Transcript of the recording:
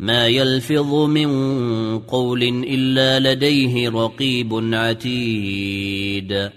ما يلفظ من قول إلا لديه رقيب عتيد.